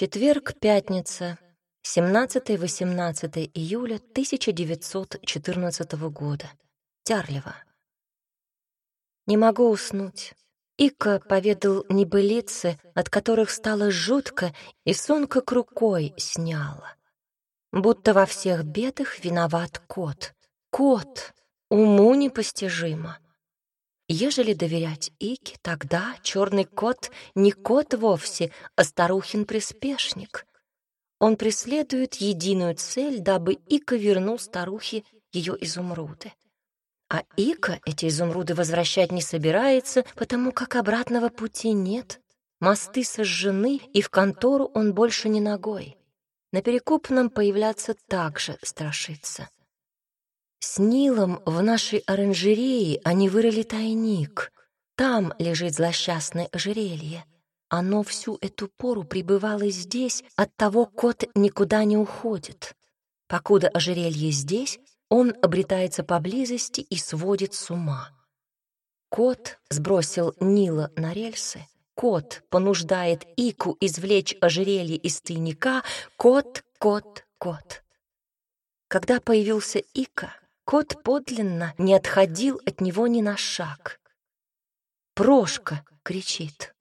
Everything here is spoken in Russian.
Четверг, пятница, 17-18 июля 1914 года. Тярлево. Не могу уснуть. Ика поведал небылицы, от которых стало жутко, и сон как рукой сняла. Будто во всех бедах виноват кот. Кот! Уму непостижимо. Ежели доверять Ике, тогда черный кот не кот вовсе, а старухин приспешник. Он преследует единую цель, дабы Ика вернул старухе ее изумруды. А Ика эти изумруды возвращать не собирается, потому как обратного пути нет. Мосты сожжены, и в контору он больше не ногой. На перекупном появляться также страшится. С Нилом в нашей оранжерее они вырыли тайник. Там лежит злосчастное ожерелье. Оно всю эту пору пребывало здесь, оттого кот никуда не уходит. Покуда ожерелье здесь, он обретается поблизости и сводит с ума. Кот сбросил Нила на рельсы, кот понуждает Ику извлечь ожерелье из тайника, кот, кот, кот. Когда появился Ика, Кот подлинно не отходил от него ни на шаг. «Прошка!» — кричит.